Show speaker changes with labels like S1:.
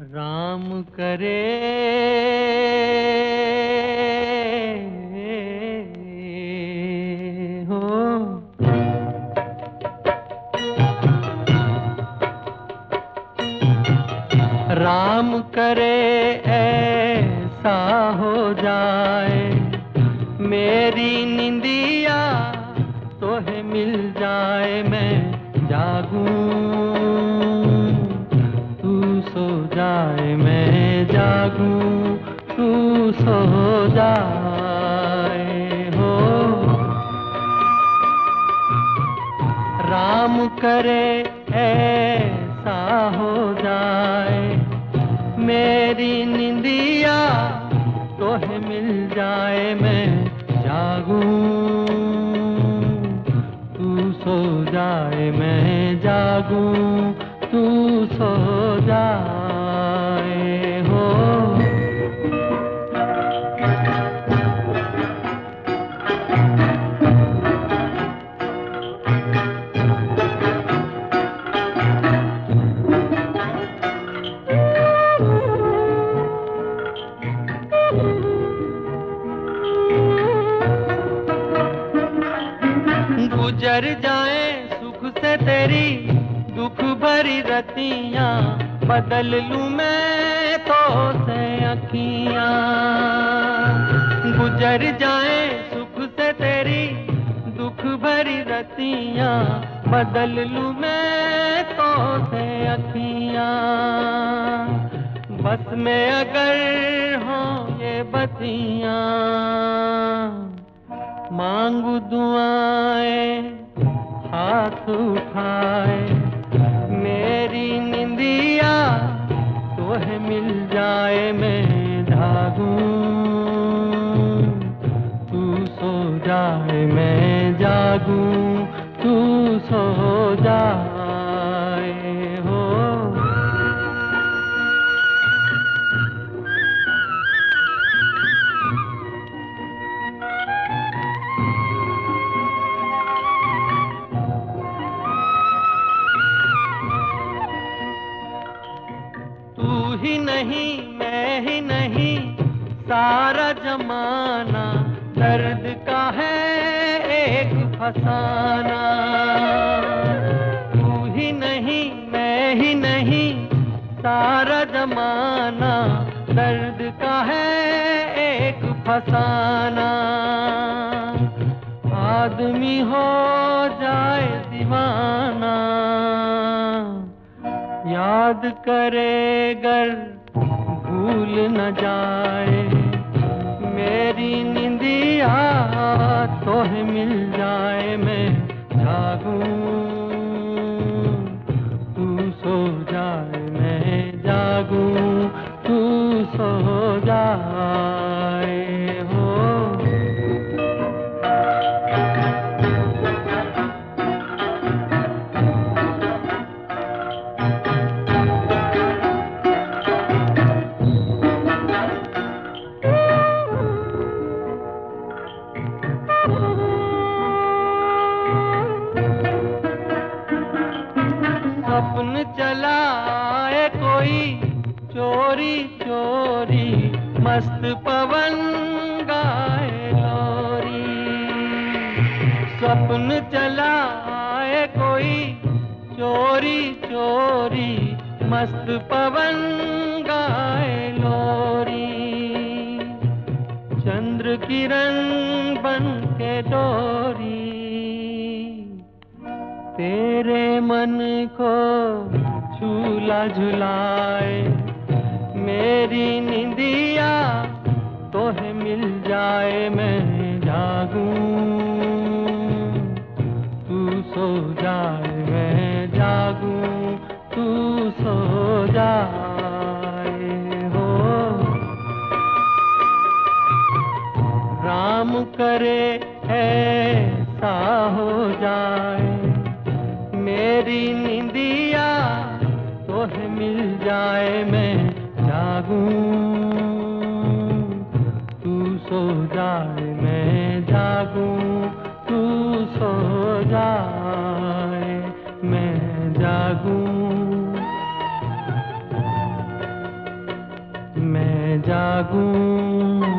S1: राम करे। हो। राम करे ऐसा हो जाए। मेरी निंदिया राम करे, ऐसा हो जाए। मेरी निंदिया तो है मिल जाए, मैं जागू। तू सो जाए, मैं जागू। तू सो जाए गुजर जाए, सुख से तेरी दुख भरी रतियाँ। बदल लूँ मैं तो से अखियाँ। गुजर जाए, सुख से तेरी दुख भरी रतियाँ। बदल लूँ मैं तो से अखियाँ। बस में अगर हो ये बतियाँ। मांगू दुआएँ, हाथ उठाए। मेरी निंदिया तो है मिल जाए, मैं धागू तू सो जाए, मैं जागू। तू सो जाए ही नहीं, मैं ही नहीं। सारा जमाना दर्द का है एक फसाना। तू ही नहीं, मैं ही नहीं। सारा जमाना दर्द का है एक फसाना। आदमी हो जाए याद करे गर, भूल न जाए। मेरी निंदिया तो मिल जाए, मैं जागूं। तू सो जाए, मैं जागूं। तू सो जाए। कोई चोरी चोरी, मस्त पवन गाए लोरी। स्वप्न चला चलाए कोई, चोरी चोरी, मस्त पवन गाए लोरी। चंद्र किरण बन के डोरी, तेरे मन को झूला झुलाए। मेरी निंदिया तो है मिल जाए, मैं जागू। तू सो जाए मैं जागू। तू सो जाए राम करे, ऐसा हो जाए। मेरी निंदिया है मिल जाए मैं जागूं। तू सो जाए मैं जागूं। तू सो जाए मैं जागूं। जागूं।